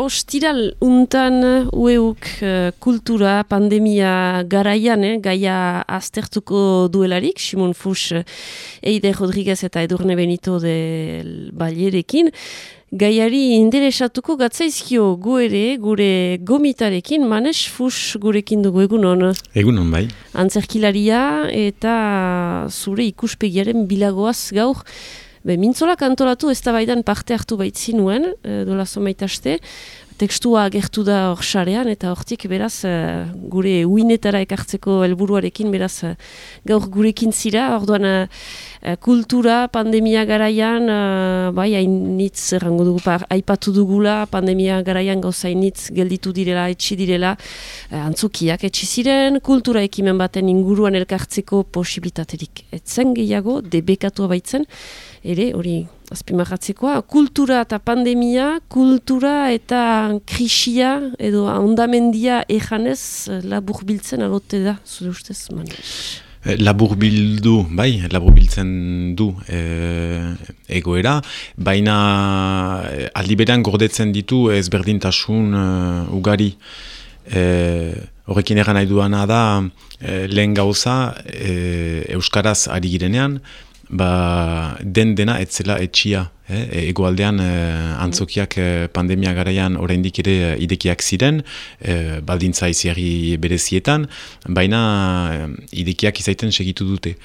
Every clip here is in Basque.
ostiral untan ueuk uh, kultura pandemia garaian, eh, gaia aztertuko duelarik, Simon Fuchs, Eide Rodriguez eta Edurne Benito de Ballerekin, gaiari interesatuko gatzaizkio gu ere, gure gomitarekin, Manes Fuchs gurekin dugu egunon. Egunon bai. Antzerkilaria eta zure ikuspegiaren bilagoaz gaur, Be, mintzolak antolatu ez da baidan parte hartu baitzin nuen, e, dola zomaitaste, tekstua agertu da hor xarean, eta hortik beraz e, gure uinetara ekartzeko helburuarekin beraz e, gaur gurekin zira, orduan e, kultura pandemia garaian, bai, hainitz errango dugu, par, aipatu dugula pandemia garaian gauza hainitz gelditu direla, etxi direla, antzukiak etxi ziren, kultura ekimen baten inguruan elkartzeko posibilitaterik. Etzen gehiago, debekatu baitzen, ere, hori azpimarratzekoa, kultura eta pandemia, kultura eta krisia edo ondamendia ejanez labur biltzen alote da, zure ustez, eh, Labur bildu, bai, labur biltzen du e, egoera, baina eh, aldiberan gordetzen ditu ezberdintasun uh, ugari. E, horrekin egan nahi duana da, lehen gauza, Euskaraz ari girenean, ba, den dena etzela etxia. Eh? E, egoaldean eh, antzokiak eh, pandemia garaian oraindik ere eh, idekiak ziren, eh, baldintza iziari berezietan, baina idekiak izaiten segitu dute.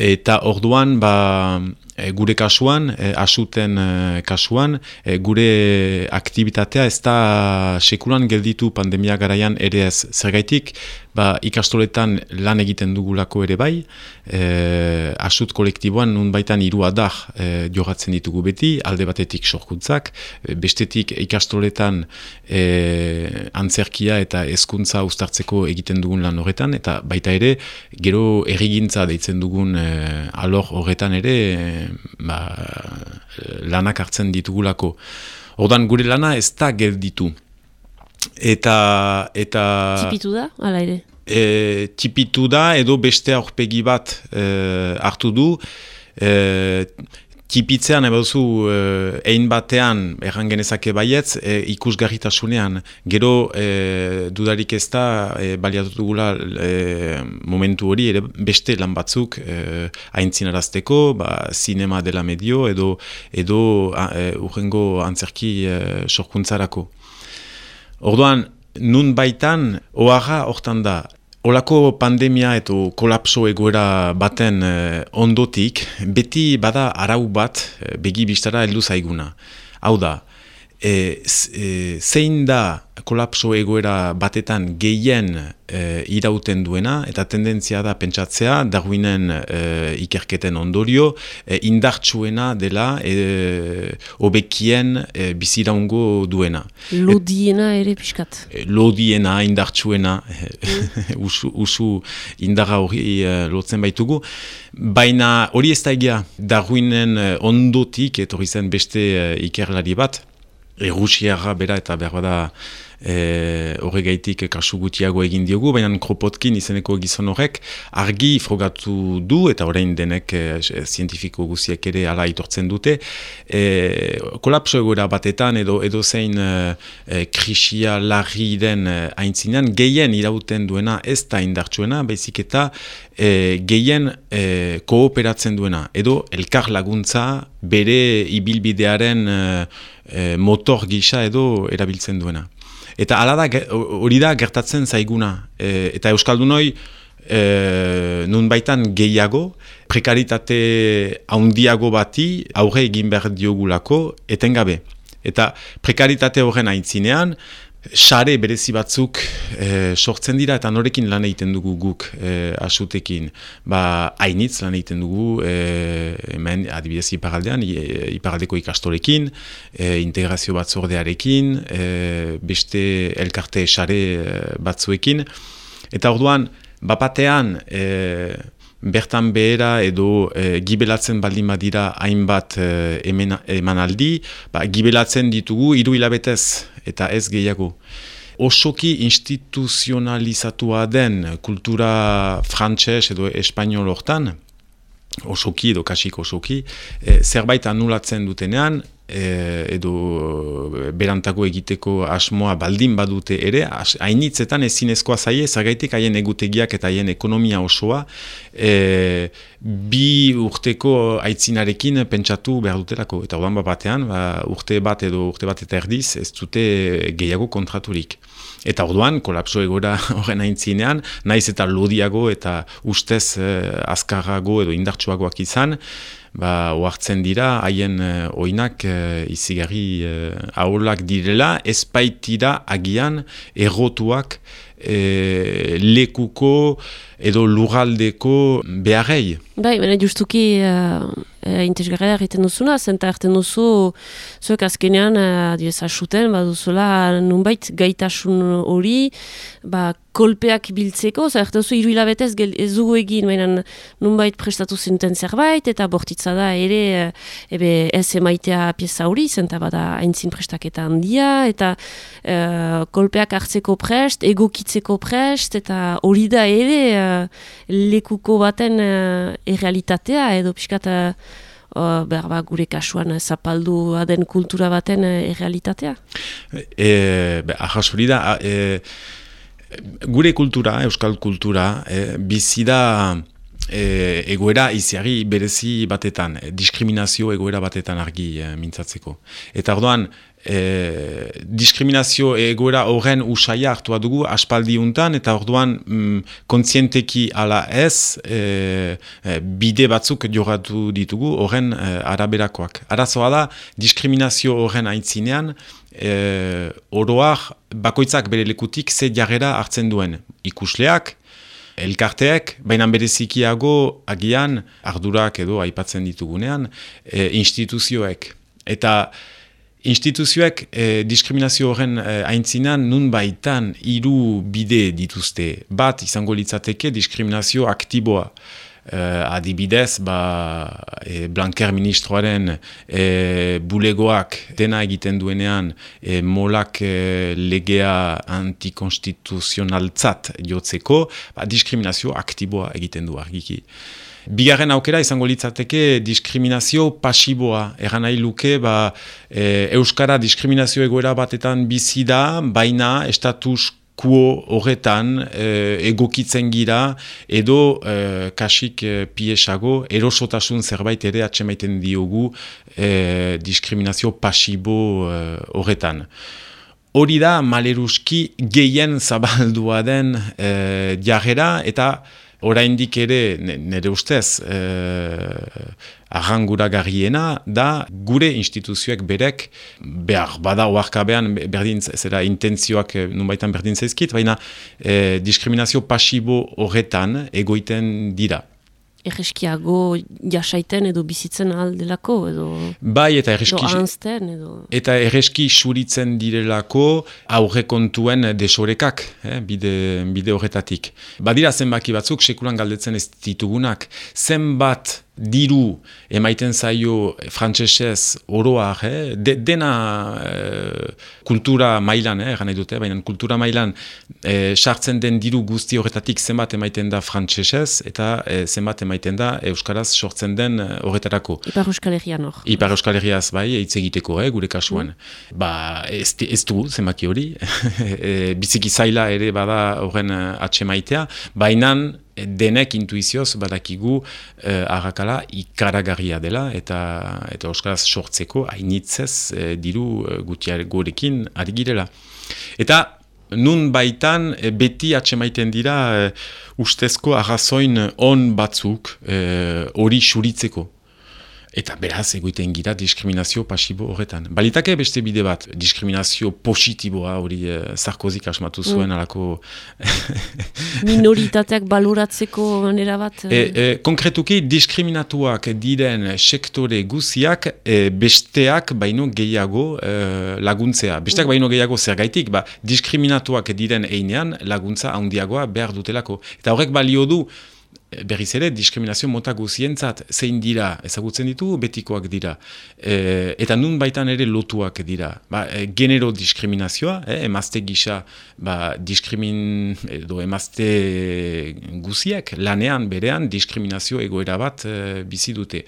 Eta orduan, ba, e, gure kasuan, e, asuten e, kasuan, e, gure aktivitatea ez da sekulan gelditu pandemia garaian ere ez zergaitik, ba, ikastoletan lan egiten dugulako ere bai, e, asut kolektiboan nun baitan hiru adar e, jogatzen ditugu beti, alde batetik sorkuntzak, bestetik ikastoletan e, antzerkia eta hezkuntza ustartzeko egiten dugun lan horretan, eta baita ere, gero errigintza deitzen dugun e, alor horretan ere, ba, lanak hartzen ditugulako. Ordan gure lana ez da gelditu. Eta... eta tipitu da, ala ere? E, tipitu da, edo beste aurpegi bat e, hartu du. E, tipitzean ebazu eh, egin batean erran genezake baietz e, ikusgarritasunean gero e, dudarik ez da e, baliatu dugula momentu hori ere beste lan batzuk e, aintzinarazteko ba, sinema dela medio edo edo e, urrengo antzerki e, sorkuntzarako. Orduan, nun baitan, oaga hortan da, Olako pandemia eta kolapso egoera baten eh, ondotik, beti bada arau bat eh, begi biztara heldu zaiguna. Hau da, e, zein da kolapso egoera batetan gehien e, irauten duena, eta tendentzia da pentsatzea, darwinen e, ikerketen ondorio, e, indartsuena dela e, obekien e, biziraungo duena. Lodiena ere piskat. E, lodiena, indartsuena, mm. usu, usu indarra hori e, lotzen baitugu. Baina hori ez da egia, darwinen ondotik, etorri zen beste e, ikerlari bat, Errusiara bera eta behar da e, horregaitik kasu gutiago egin diogu, baina Kropotkin izeneko gizon horrek argi frogatu du eta orain denek e, zientifiko guziek ere ala itortzen dute. E, kolapso egoera batetan edo edo zein e, krisia larri den e, aintzinean, gehien irauten duena ez da indartsuena, baizik eta e, gehien e, kooperatzen duena, edo elkar laguntza bere ibilbidearen e, motor gisa edo erabiltzen duena. Eta hala da, hori da gertatzen zaiguna. E, eta Euskaldunoi e, nun baitan gehiago, prekaritate haundiago bati aurre egin behar diogulako etengabe. Eta prekaritate horren aintzinean, Sare berezi batzuk e, sortzen dira eta norekin lan egiten dugu guk e, asutekin. Ba, hainitz lan egiten dugu, e, hemen adibidez iparaldean, iparaldeko ikastorekin, e, integrazio batzordearekin, e, beste elkarte sare batzuekin. Eta orduan, bapatean, e, bertan behera edo gibelatzen baldin badira hainbat e, emanaldi, ba, gibelatzen ditugu hiru hilabetez eta ez gehiago. Osoki instituzionalizatua den kultura frantses edo espainol hortan, osoki edo kasik osoki, e, zerbait anulatzen dutenean, e, edo e, berantako egiteko asmoa baldin badute ere, hainitzetan ezinezkoa zaie, zagaitik haien egutegiak eta haien ekonomia osoa, e, bi urteko aitzinarekin pentsatu behar dutelako. Eta ordan batean, ba, urte bat edo urte bat eta erdiz, ez dute gehiago kontraturik. Eta orduan, kolapso egora horren aintzinean, naiz eta lodiago eta ustez eh, azkarrago edo indartsuagoak izan, ba, oartzen dira, haien eh, oinak eh, izigarri eh, aholak direla, ezpaitira agian errotuak eh, lekuko edo lurraldeko beharrei. Bai, baina justuki uh, uh, intezgarria egiten duzuna, zenta hartzen duzu, zuek azkenean, uh, direz asuten, baduzula, nunbait gaitasun hori, ba, kolpeak biltzeko, zer duzu iru ez dugu egin, baina nunbait prestatu zinten zerbait, eta bortitza da ere, ebe ez emaitea pieza hori, zenta bada haintzin prestaketa handia, eta uh, kolpeak hartzeko prest, egokitzeko prest, eta hori da ere, lekuko baten errealitatea edo pixkat uh, berba gure kasuan zapaldu aden kultura baten errealitatea? E, be, da, e, gure kultura, euskal kultura, e, bizi da e, egoera iziari berezi batetan, diskriminazio egoera batetan argi e, mintzatzeko. Eta orduan, e, diskriminazio egoera horren usaia hartua dugu aspaldi untan, eta orduan mm, kontzienteki ala ez e, e, bide batzuk joratu ditugu horren e, araberakoak. Arazoa da, diskriminazio horren aintzinean, e, oroak bakoitzak bere lekutik ze jarrera hartzen duen. Ikusleak, elkarteak, baina berezikiago agian ardurak edo aipatzen ditugunean, e, instituzioek. Eta Instituzioek eh, diskriminazio horren eh, aintzinan nun baitan hiru bide dituzte. Bat izango litzateke diskriminazio aktiboa. Eh, adibidez, ba, eh, Blanker ministroaren eh, bulegoak dena egiten duenean eh, molak eh, legea antikonstituzionaltzat jotzeko, ba, diskriminazio aktiboa egiten du argiki. Bigarren aukera izango litzateke diskriminazio pasiboa. Egan nahi luke, ba, e, Euskara diskriminazio egoera batetan bizi da, baina estatus quo horretan e, egokitzen gira edo e, kasik e, piesago erosotasun zerbait ere atxemaiten diogu e, diskriminazio pasibo e, horretan. Hori da maleruski gehien zabaldua den e, jarrera eta oraindik ere nire ustez eh, arrangura garriena da gure instituzioek berek behar bada oarkabean berdin zera intentzioak eh, nunbaitan berdin zaizkit, baina eh, diskriminazio pasibo horretan egoiten dira erreskiago jasaiten edo bizitzen aldelako edo bai eta erreski edo eta erreski suritzen direlako aurre kontuen desorekak eh, bide, bide horretatik. Badira zenbaki batzuk sekulan galdetzen ez ditugunak. Zenbat diru emaiten zaio frantsesez oroa, eh? dena eh, kultura mailan, eh, nahi dute, baina kultura mailan eh, sartzen den diru guzti horretatik zenbat emaiten da frantsesez eta eh, zenbat emaiten da euskaraz sortzen den eh, horretarako. Ipar euskal herrian hor. Ipar euskal herriaz bai, eitz egiteko, eh, gure kasuan. Mm. Ba, ez, ez du, zenbaki hori, e, biziki zaila ere bada horren atxe maitea, baina denek intuizioz badakigu eh, arrakala ikaragarria dela eta eta euskaraz sortzeko hainitzez eh, diru eh, gutiar gorekin ari girela. Eta nun baitan beti atxemaiten dira eh, ustezko arrazoin on batzuk hori eh, xuritzeko. Eta beraz egoiten gira diskriminazio pasibo horretan. Balitake beste bide bat, diskriminazio positiboa hori e, Sarkozik asmatu zuen mm. alako... Minoritateak baloratzeko manera bat? E, e, konkretuki diskriminatuak diren sektore guziak besteak baino gehiago laguntzea. Besteak mm. baino gehiago zer gaitik, ba, diskriminatuak diren einean laguntza handiagoa behar dutelako. Eta horrek balio du, berriz ere, diskriminazio mota guzientzat zein dira, ezagutzen ditu, betikoak dira. E, eta nun baitan ere lotuak dira. Ba, e, genero diskriminazioa, e, emazte gisa, ba, diskrimin, edo emazte guziak, lanean, berean, diskriminazio egoera bat e, bizi dute.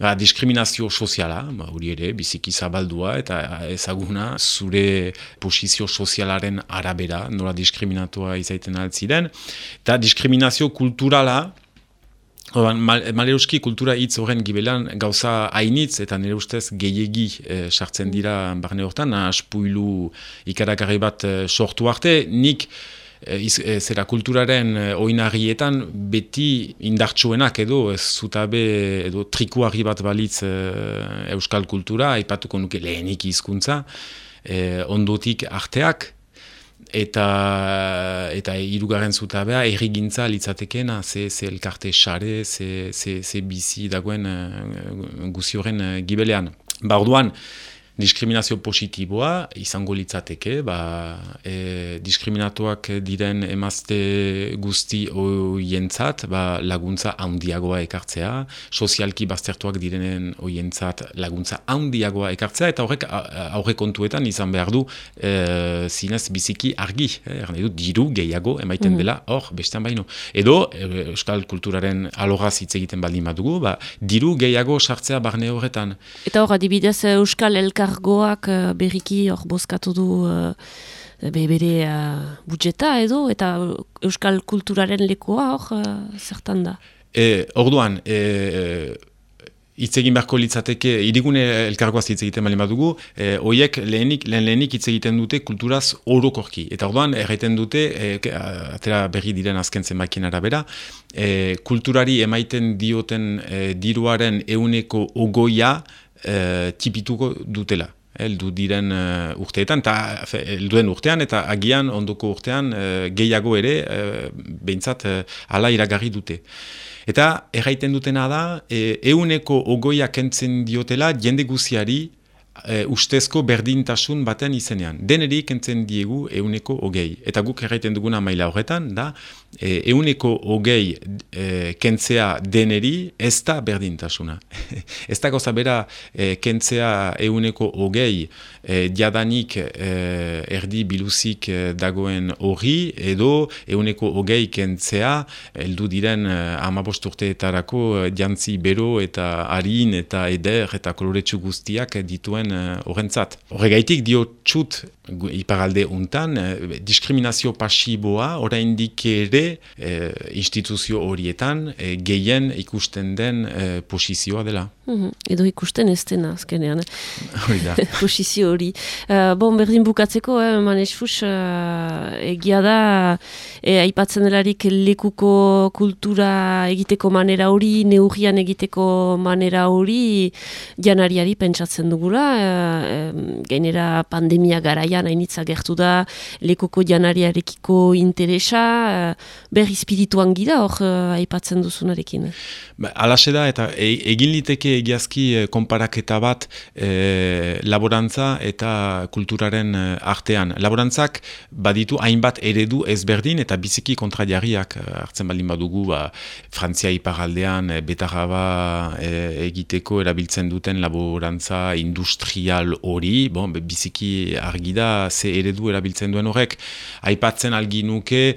Ba, diskriminazio soziala, ba, hori ere, biziki zabaldua eta ezaguna. Zure posizio sozialaren arabera, nola diskriminatua izaiten altziren, eta diskriminazio kulturala, Maleuski kultura hitz horren gibelan gauza hainitz eta nire ustez gehiegi eh, sartzen dira barne hortan, aspuilu ikarakarri bat eh, sortu arte, nik eh, zera kulturaren oinarrietan beti indartsuenak edo ez zutabe edo trikuari bat balitz euskal kultura, aipatuko nuke lehenik hizkuntza, ondotik arteak, eta eta hirugarren zutabea errigintza litzatekena ze ze elkarte sare ze ze ze bizi dagoen uh, guzioren uh, gibelean. Ba orduan diskriminazio positiboa izango litzateke, ba, e, diskriminatuak diren emazte guzti oientzat, ba, laguntza handiagoa ekartzea, sozialki baztertuak direnen oientzat laguntza handiagoa ekartzea, eta horrek aurre kontuetan izan behar du e, zinez biziki argi, eh, du, diru gehiago emaiten mhm. dela, hor, bestean baino. Edo, e, euskal kulturaren alogaz hitz egiten baldin badugu, ba, diru gehiago sartzea barne horretan. Eta hor, adibidez, euskal elkar elkargoak uh, berriki hor bozkatu du uh, bere uh, budjeta edo eta euskal kulturaren lekoa hor uh, zertan da? E, orduan, e, hitz egin beharko litzateke, irigune elkargoaz hitz egiten bali badugu, e, oiek lehenik, lehen lehenik hitz egiten dute kulturaz orokorki. Eta orduan, erraiten dute, e, atera berri diren azken zenbakien arabera, e, kulturari emaiten dioten e, diruaren euneko ogoia e, tipituko dutela heldu diren uh, urteetan, eta helduen urtean, eta agian ondoko urtean uh, gehiago ere, uh, behintzat, uh, ala iragarri dute. Eta erraiten dutena da, e, euneko ogoia kentzen diotela jende guziari e, ustezko berdintasun baten izenean. Deneri kentzen diegu euneko hogei. Eta guk erraiten duguna maila horretan, da, e, euneko hogei e, kentzea deneri ez da berdintasuna. ez da goza bera e, kentzea euneko hogei e, diadanik e, erdi biluzik e, dagoen hori, edo euneko hogei kentzea heldu diren e, amabosturteetarako e, jantzi bero eta harin eta eder eta koloretsu guztiak dituen Eh, horrentzat. Horregaitik dio txut iparalde untan, diskriminazio pasiboa oraindik ere eh, instituzio horietan gehien ikusten den posizioa dela. Mhm. Edo ikusten ez dena, azkenean. Posizio hori. bon, berdin bukatzeko, eh, manes fus, egia da, aipatzen delarik lekuko kultura egiteko manera hori, neurrian egiteko manera hori, janariari pentsatzen dugula, gainera pandemia garaian hainitza gertu da lekoko janariarekiko interesa uh, berri espirituan gira hor uh, aipatzen duzunarekin. Ba, Alaxe da eta e, egin liteke egiazki e, konparaketa bat e, laborantza eta kulturaren artean. Laborantzak baditu hainbat eredu ezberdin eta biziki kontradiariak hartzen baldin badugu ba, Frantzia iparaldean betarraba egiteko erabiltzen duten laborantza industri industrial hori, bon, biziki argi da ze eredu erabiltzen duen horrek, aipatzen algi nuke,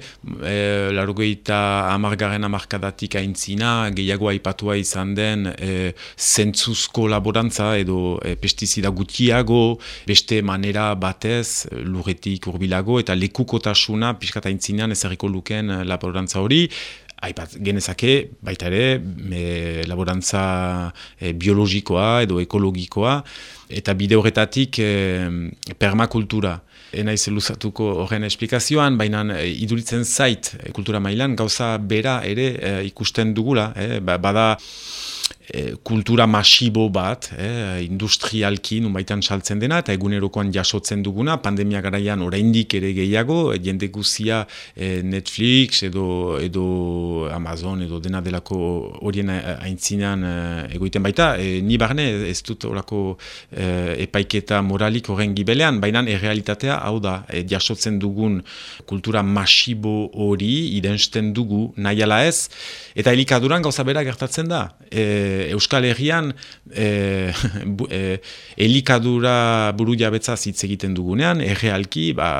larogeita amargaren amarkadatik aintzina, gehiago aipatua izan den, e, zentzuzko laborantza edo e, pestizida gutiago, beste manera batez, lurretik urbilago, eta lekukotasuna, pixkat aintzinean ezerriko luken e, laborantza hori, Aipat, genezake, baita ere, e, laborantza e, biologikoa edo ekologikoa, eta bide horretatik e, permakultura. Ena luzatuko horren esplikazioan, baina e, iduritzen zait kultura mailan, gauza bera ere e, ikusten dugula. E, bada, E, kultura masibo bat, e, industrialki numaitan saltzen dena, eta egunerokoan jasotzen duguna, pandemia garaian oraindik ere gehiago, e, jende guzia e, Netflix edo, edo Amazon edo dena delako horien aintzinean e, egoiten baita, e, ni barne ez dut orako e, epaiketa moralik horren gibelean, baina errealitatea hau da, e, jasotzen dugun kultura masibo hori, idensten dugu, nahiala ez, eta helikaduran gauza bera gertatzen da, e, Euskal Herrian e, e, elikadura buru jabetza hitz egiten dugunean, errealki, ba,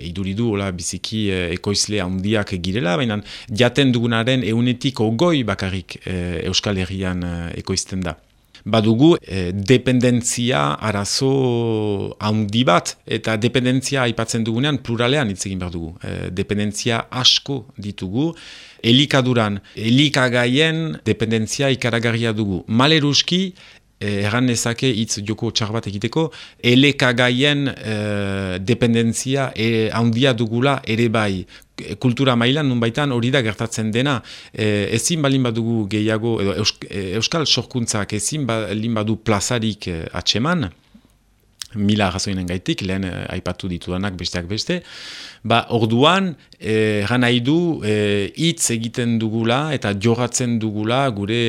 iduridu hola biziki e, ekoizle handiak girela, baina jaten dugunaren eunetik ogoi bakarrik e, Euskal Herrian ekoizten da. Badugu e, dependentzia arazo handi bat, eta dependentzia aipatzen dugunean pluralean hitz egin behar dugu. E, dependentzia asko ditugu, elikaduran, elikagaien dependentzia ikaragarria dugu. Maleruski, Eh, erran nezake hitz joko txar bat egiteko, elekagaien eh, dependentzia e, handia dugula ere bai. Kultura mailan nun baitan hori da gertatzen dena. E, ezin balin badugu gehiago edo euskal sorkuntzak ezin balin badu plazarik e, atseman mila razoinen gaitik, lehen eh, aipatu ditudanak besteak beste, ba, orduan, eh, nahi du, eh, hitz egiten dugula eta jogatzen dugula gure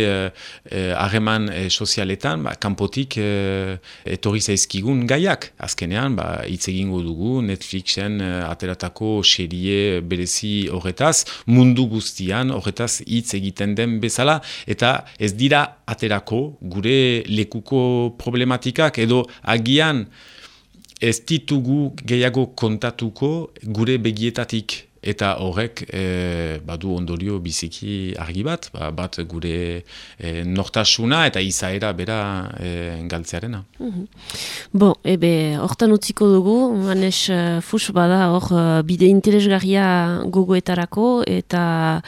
eh, hageman eh, sozialetan, ba, kanpotik eh, etorri zaizkigun gaiak. Azkenean, ba, hitz egingo dugu, Netflixen eh, ateratako serie berezi horretaz, mundu guztian horretaz hitz egiten den bezala, eta ez dira aterako gure lekuko problematikak edo agian ez ditugu gehiago kontatuko gure begietatik eta horrek e, badu ondorio biziki argi bat, ba, bat gure e, nortasuna eta izaera bera e, galtzearena. -hmm. Bo, ebe, hortan utziko dugu, manes uh, fus bada hor uh, bide interesgarria gogoetarako eta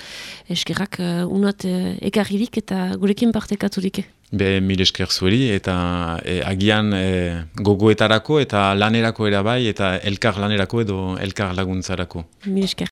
eskerrak uh, unat uh, ekarririk eta gurekin partekaturik. Be, mil esker zueri, eta e, agian e, gogoetarako eta lanerako erabai, eta elkar lanerako edo elkar laguntzarako. Mil esker.